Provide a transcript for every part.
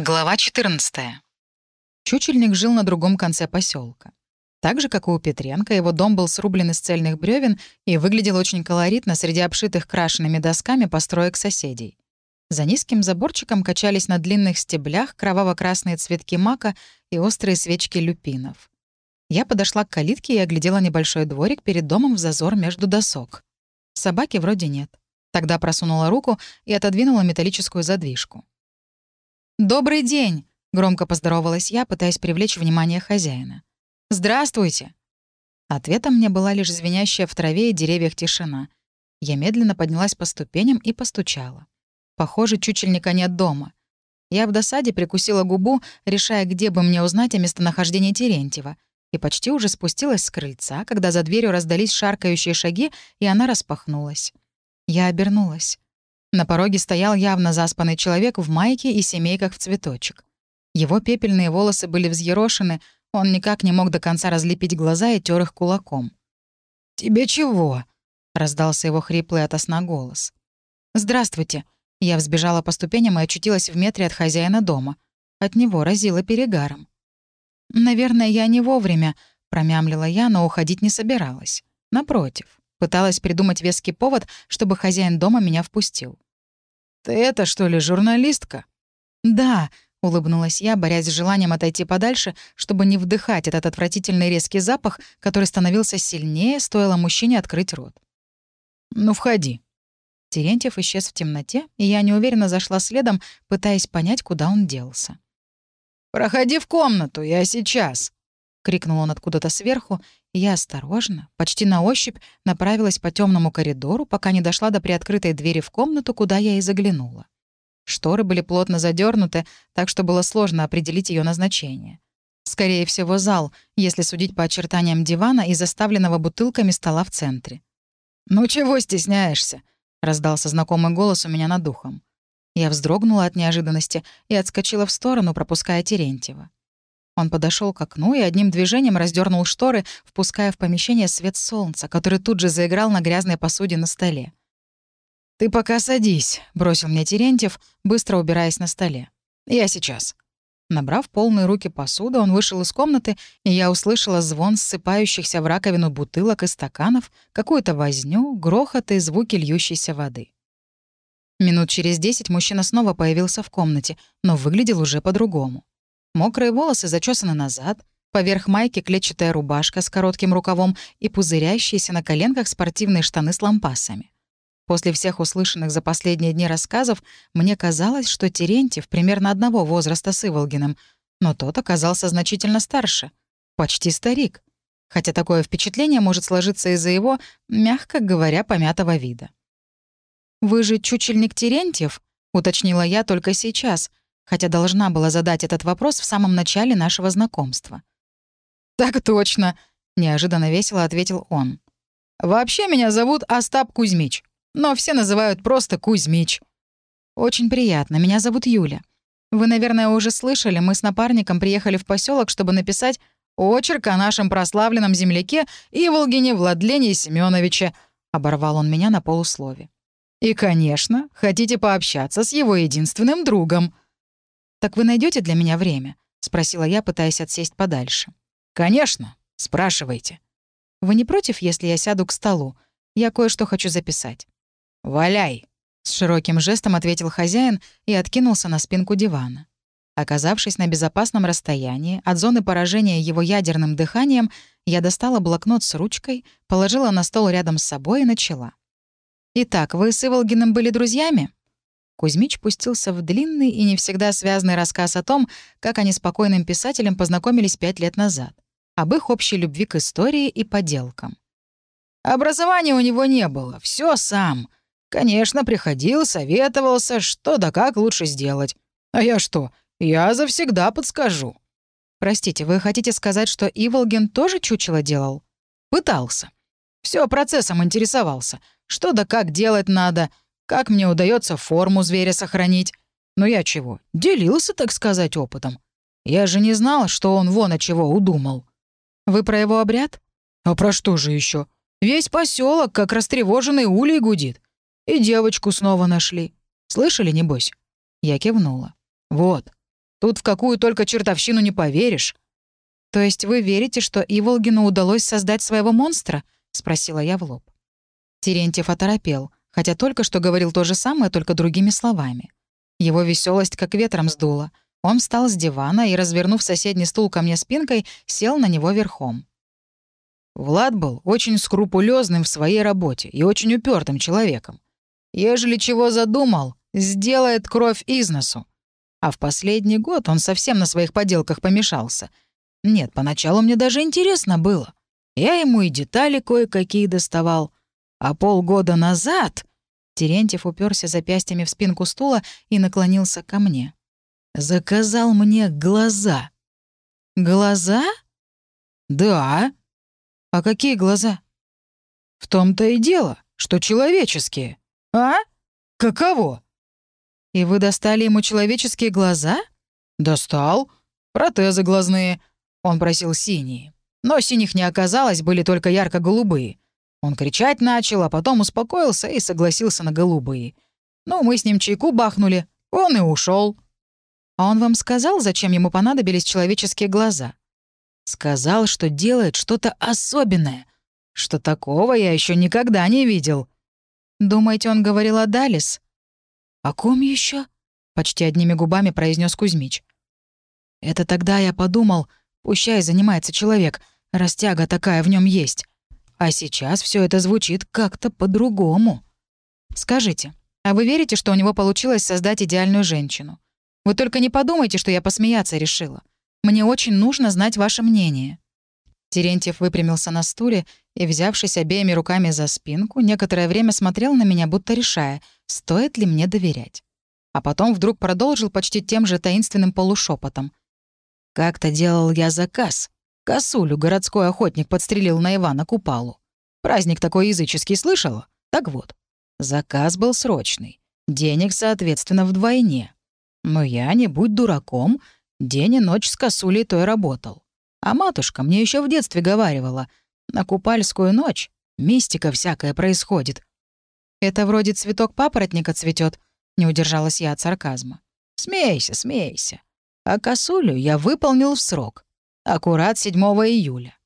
Глава 14. Чучельник жил на другом конце поселка. Так же, как и у Петренко, его дом был срублен из цельных бревен и выглядел очень колоритно среди обшитых крашенными досками построек соседей. За низким заборчиком качались на длинных стеблях кроваво-красные цветки мака и острые свечки люпинов. Я подошла к калитке и оглядела небольшой дворик перед домом в зазор между досок. Собаки вроде нет. Тогда просунула руку и отодвинула металлическую задвижку. «Добрый день!» — громко поздоровалась я, пытаясь привлечь внимание хозяина. «Здравствуйте!» Ответом мне была лишь звенящая в траве и деревьях тишина. Я медленно поднялась по ступеням и постучала. Похоже, чучельника нет дома. Я в досаде прикусила губу, решая, где бы мне узнать о местонахождении Терентьева, и почти уже спустилась с крыльца, когда за дверью раздались шаркающие шаги, и она распахнулась. Я обернулась. На пороге стоял явно заспанный человек в майке и семейках в цветочек. Его пепельные волосы были взъерошены, он никак не мог до конца разлепить глаза и тер их кулаком. «Тебе чего?» — раздался его хриплый от сна голос. «Здравствуйте». Я взбежала по ступеням и очутилась в метре от хозяина дома. От него разило перегаром. «Наверное, я не вовремя», — промямлила я, но уходить не собиралась. Напротив. Пыталась придумать веский повод, чтобы хозяин дома меня впустил. «Ты это, что ли, журналистка?» «Да», — улыбнулась я, борясь с желанием отойти подальше, чтобы не вдыхать этот отвратительный резкий запах, который становился сильнее, стоило мужчине открыть рот. «Ну, входи». Терентьев исчез в темноте, и я неуверенно зашла следом, пытаясь понять, куда он делся. «Проходи в комнату, я сейчас», — крикнул он откуда-то сверху, я осторожно, почти на ощупь, направилась по темному коридору, пока не дошла до приоткрытой двери в комнату, куда я и заглянула. Шторы были плотно задернуты, так что было сложно определить ее назначение. Скорее всего, зал, если судить по очертаниям дивана и заставленного бутылками стола в центре. «Ну чего стесняешься?» — раздался знакомый голос у меня над духом. Я вздрогнула от неожиданности и отскочила в сторону, пропуская Терентьева. Он подошел к окну и одним движением раздернул шторы, впуская в помещение свет солнца, который тут же заиграл на грязной посуде на столе. «Ты пока садись», — бросил мне Терентьев, быстро убираясь на столе. «Я сейчас». Набрав полные руки посуды, он вышел из комнаты, и я услышала звон ссыпающихся в раковину бутылок и стаканов, какую-то возню, грохот и звуки льющейся воды. Минут через десять мужчина снова появился в комнате, но выглядел уже по-другому. Мокрые волосы зачесаны назад, поверх майки клетчатая рубашка с коротким рукавом и пузырящиеся на коленках спортивные штаны с лампасами. После всех услышанных за последние дни рассказов мне казалось, что Терентьев примерно одного возраста с Иволгиным, но тот оказался значительно старше. Почти старик. Хотя такое впечатление может сложиться из-за его, мягко говоря, помятого вида. «Вы же чучельник Терентьев?» — уточнила я только сейчас, хотя должна была задать этот вопрос в самом начале нашего знакомства. «Так точно», — неожиданно весело ответил он. «Вообще меня зовут Остап Кузьмич, но все называют просто Кузьмич». «Очень приятно. Меня зовут Юля. Вы, наверное, уже слышали, мы с напарником приехали в поселок, чтобы написать очерк о нашем прославленном земляке Иволгине Владлене Семеновиче», — оборвал он меня на полуслове. «И, конечно, хотите пообщаться с его единственным другом». «Так вы найдете для меня время?» — спросила я, пытаясь отсесть подальше. «Конечно. Спрашивайте». «Вы не против, если я сяду к столу? Я кое-что хочу записать». «Валяй!» — с широким жестом ответил хозяин и откинулся на спинку дивана. Оказавшись на безопасном расстоянии от зоны поражения его ядерным дыханием, я достала блокнот с ручкой, положила на стол рядом с собой и начала. «Итак, вы с Иволгиным были друзьями?» Кузьмич пустился в длинный и не всегда связанный рассказ о том, как они с покойным писателем познакомились пять лет назад, об их общей любви к истории и поделкам. Образования у него не было, все сам. Конечно, приходил, советовался, что да как лучше сделать. А я что, я завсегда подскажу. Простите, вы хотите сказать, что Иволгин тоже чучело делал? Пытался. Все процессом интересовался. Что да как делать надо — как мне удается форму зверя сохранить? Но я чего, делился, так сказать, опытом. Я же не знал, что он вон от чего удумал. Вы про его обряд? А про что же еще? Весь поселок, как растревоженный улей, гудит. И девочку снова нашли. Слышали, небось? Я кивнула. Вот. Тут в какую только чертовщину не поверишь». «То есть вы верите, что Иволгину удалось создать своего монстра?» — спросила я в лоб. Терентьев оторопел, хотя только что говорил то же самое, только другими словами. Его веселость как ветром сдула. Он встал с дивана и, развернув соседний стул ко мне спинкой, сел на него верхом. Влад был очень скрупулезным в своей работе и очень упертым человеком. Ежели чего задумал, сделает кровь из носу. А в последний год он совсем на своих поделках помешался. Нет, поначалу мне даже интересно было. Я ему и детали кое-какие доставал. А полгода назад... Терентьев уперся запястьями в спинку стула и наклонился ко мне. Заказал мне глаза. Глаза? Да. А какие глаза? В том-то и дело, что человеческие. А? Каково? И вы достали ему человеческие глаза? Достал. Протезы глазные. Он просил синие. Но синих не оказалось, были только ярко-голубые. Он кричать начал, а потом успокоился и согласился на голубые. Ну, мы с ним чайку бахнули, он и ушел. А он вам сказал, зачем ему понадобились человеческие глаза? Сказал, что делает что-то особенное. Что такого я еще никогда не видел. Думаете, он говорил о Далис? О ком еще? почти одними губами произнес Кузьмич. Это тогда я подумал, пущай занимается человек, растяга такая в нем есть. А сейчас все это звучит как-то по-другому. Скажите, а вы верите, что у него получилось создать идеальную женщину? Вы только не подумайте, что я посмеяться решила. Мне очень нужно знать ваше мнение». Терентьев выпрямился на стуле и, взявшись обеими руками за спинку, некоторое время смотрел на меня, будто решая, стоит ли мне доверять. А потом вдруг продолжил почти тем же таинственным полушепотом. «Как-то делал я заказ. Косулю городской охотник подстрелил на Ивана Купалу. Праздник такой языческий слышала? Так вот, заказ был срочный. Денег, соответственно, вдвойне. Но я, не будь дураком, день и ночь с косулей той работал. А матушка мне еще в детстве говаривала, на купальскую ночь мистика всякая происходит. «Это вроде цветок папоротника цветет, не удержалась я от сарказма. «Смейся, смейся. А косулю я выполнил в срок. Аккурат 7 июля.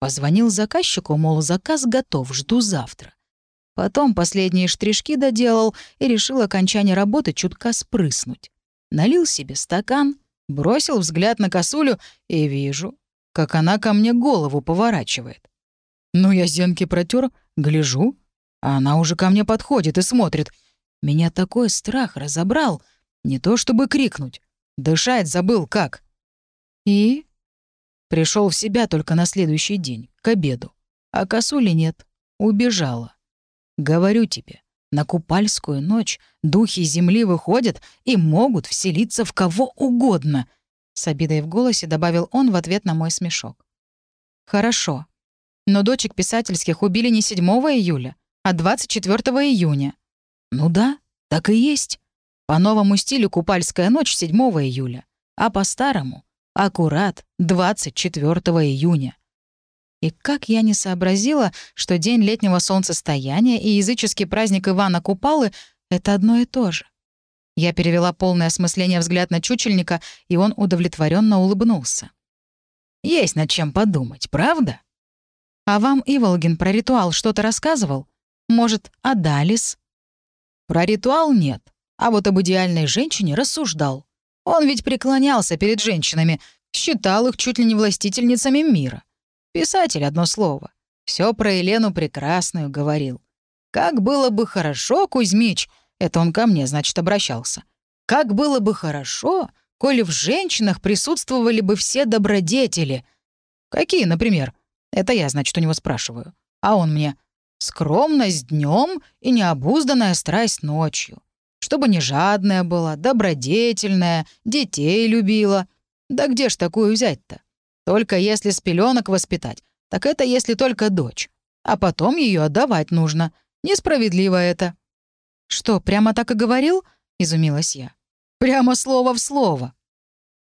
Позвонил заказчику, мол, заказ готов, жду завтра. Потом последние штришки доделал и решил окончание работы чутка спрыснуть налил себе стакан, бросил взгляд на косулю и вижу, как она ко мне голову поворачивает. Ну, я зенки протер, гляжу, а она уже ко мне подходит и смотрит. Меня такой страх разобрал, не то чтобы крикнуть. Дышать забыл как. И пришел в себя только на следующий день, к обеду. А косули нет, убежала. Говорю тебе, на Купальскую ночь духи земли выходят и могут вселиться в кого угодно», — с обидой в голосе добавил он в ответ на мой смешок. «Хорошо. Но дочек писательских убили не 7 июля, а 24 июня». «Ну да, так и есть. По новому стилю Купальская ночь 7 июля, а по старому — аккурат 24 июня. И как я не сообразила, что день летнего солнцестояния и языческий праздник Ивана Купалы — это одно и то же. Я перевела полное осмысление взгляд на чучельника, и он удовлетворенно улыбнулся. «Есть над чем подумать, правда?» «А вам Иволгин про ритуал что-то рассказывал? Может, о Далис?» «Про ритуал нет, а вот об идеальной женщине рассуждал. Он ведь преклонялся перед женщинами, считал их чуть ли не властительницами мира. Писатель, одно слово. Все про Елену Прекрасную говорил. Как было бы хорошо, Кузьмич, это он ко мне, значит, обращался. Как было бы хорошо, коли в женщинах присутствовали бы все добродетели. Какие, например? Это я, значит, у него спрашиваю. А он мне скромность днем и необузданная страсть ночью. Чтобы не жадная была, добродетельная, детей любила. Да где ж такую взять-то? Только если с пеленок воспитать, так это если только дочь. А потом ее отдавать нужно. Несправедливо это». «Что, прямо так и говорил?» — изумилась я. «Прямо слово в слово».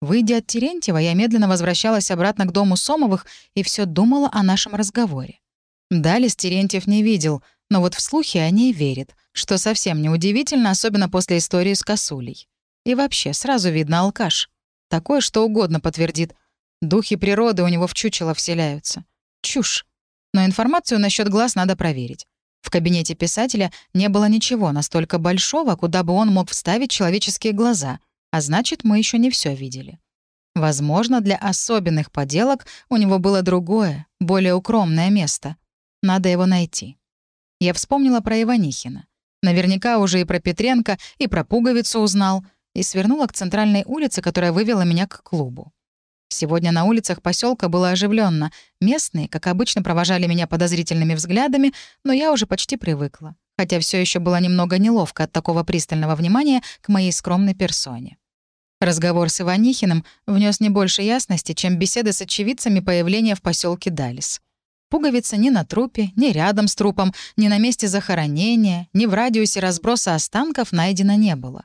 Выйдя от Терентьева, я медленно возвращалась обратно к дому Сомовых и все думала о нашем разговоре. Далис Терентьев не видел, но вот в слухи о ней верит, что совсем неудивительно, особенно после истории с косулей. И вообще, сразу видно алкаш. Такое что угодно подтвердит. Духи природы у него в чучело вселяются. Чушь. Но информацию насчет глаз надо проверить. В кабинете писателя не было ничего настолько большого, куда бы он мог вставить человеческие глаза, а значит, мы еще не все видели. Возможно, для особенных поделок у него было другое, более укромное место. Надо его найти. Я вспомнила про Иванихина. Наверняка уже и про Петренко, и про пуговицу узнал, и свернула к центральной улице, которая вывела меня к клубу. Сегодня на улицах поселка было оживленно. Местные, как обычно, провожали меня подозрительными взглядами, но я уже почти привыкла, хотя все еще было немного неловко от такого пристального внимания к моей скромной персоне. Разговор с Иванихиным внес не больше ясности, чем беседы с очевидцами появления в поселке Далис. Пуговица ни на трупе, ни рядом с трупом, ни на месте захоронения, ни в радиусе разброса останков найдено не было.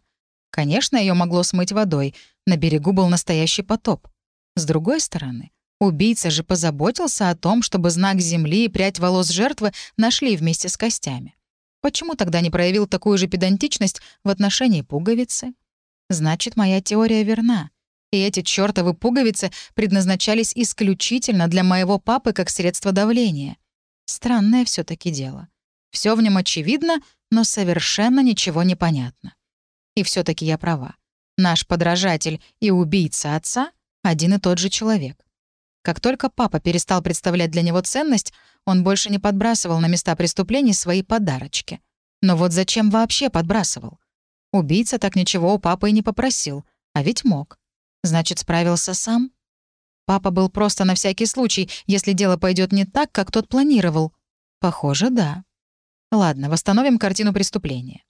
Конечно, ее могло смыть водой. На берегу был настоящий потоп. С другой стороны, убийца же позаботился о том, чтобы знак земли и прядь волос жертвы нашли вместе с костями. Почему тогда не проявил такую же педантичность в отношении пуговицы? Значит, моя теория верна. И эти чёртовы пуговицы предназначались исключительно для моего папы как средство давления. Странное все таки дело. Все в нем очевидно, но совершенно ничего не понятно. И все таки я права. Наш подражатель и убийца отца один и тот же человек. Как только папа перестал представлять для него ценность, он больше не подбрасывал на места преступлений свои подарочки. Но вот зачем вообще подбрасывал? Убийца так ничего у папы и не попросил, а ведь мог. Значит, справился сам? Папа был просто на всякий случай, если дело пойдет не так, как тот планировал. Похоже, да. Ладно, восстановим картину преступления.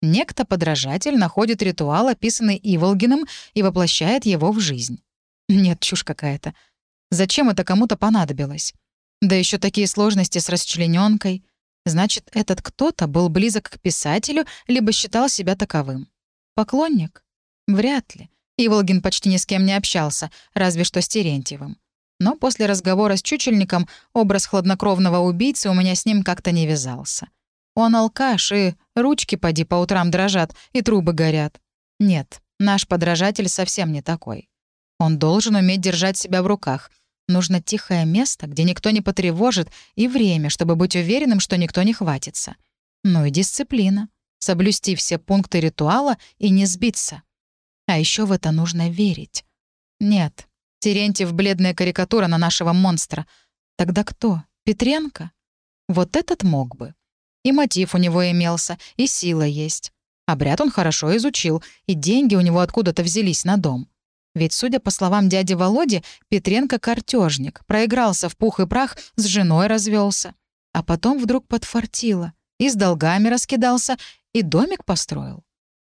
Некто подражатель находит ритуал, описанный Иволгиным, и воплощает его в жизнь. Нет, чушь какая-то. Зачем это кому-то понадобилось? Да еще такие сложности с расчлененкой. Значит, этот кто-то был близок к писателю, либо считал себя таковым. Поклонник? Вряд ли. Иволгин почти ни с кем не общался, разве что с Терентьевым. Но после разговора с чучельником образ хладнокровного убийцы у меня с ним как-то не вязался. Он алкаш, и ручки поди по утрам дрожат, и трубы горят. Нет, наш подражатель совсем не такой. Он должен уметь держать себя в руках. Нужно тихое место, где никто не потревожит, и время, чтобы быть уверенным, что никто не хватится. Ну и дисциплина. Соблюсти все пункты ритуала и не сбиться. А еще в это нужно верить. Нет, Терентьев — бледная карикатура на нашего монстра. Тогда кто? Петренко? Вот этот мог бы. И мотив у него имелся, и сила есть. Обряд он хорошо изучил, и деньги у него откуда-то взялись на дом. Ведь, судя по словам дяди Володи, Петренко — картежник, проигрался в пух и прах, с женой развелся. А потом вдруг подфартило. И с долгами раскидался, и домик построил.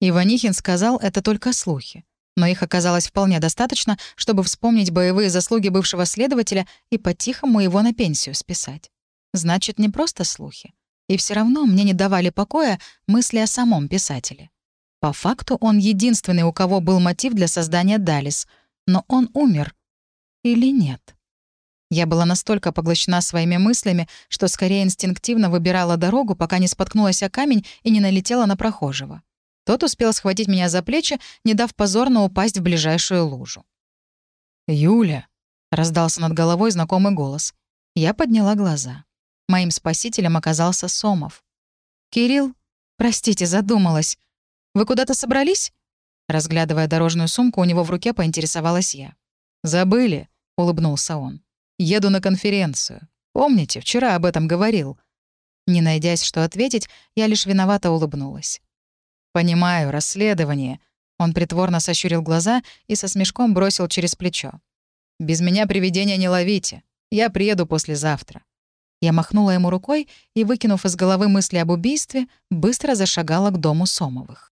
Иванихин сказал, это только слухи. Но их оказалось вполне достаточно, чтобы вспомнить боевые заслуги бывшего следователя и по-тихому его на пенсию списать. Значит, не просто слухи. И все равно мне не давали покоя мысли о самом писателе. По факту он единственный, у кого был мотив для создания Далис. Но он умер. Или нет? Я была настолько поглощена своими мыслями, что скорее инстинктивно выбирала дорогу, пока не споткнулась о камень и не налетела на прохожего. Тот успел схватить меня за плечи, не дав позорно упасть в ближайшую лужу. «Юля!» — раздался над головой знакомый голос. Я подняла глаза. Моим спасителем оказался Сомов. «Кирилл? Простите, задумалась. Вы куда-то собрались?» Разглядывая дорожную сумку, у него в руке поинтересовалась я. «Забыли», — улыбнулся он. «Еду на конференцию. Помните, вчера об этом говорил». Не найдясь, что ответить, я лишь виновато улыбнулась. «Понимаю, расследование». Он притворно сощурил глаза и со смешком бросил через плечо. «Без меня привидения не ловите. Я приеду послезавтра». Я махнула ему рукой и, выкинув из головы мысли об убийстве, быстро зашагала к дому Сомовых.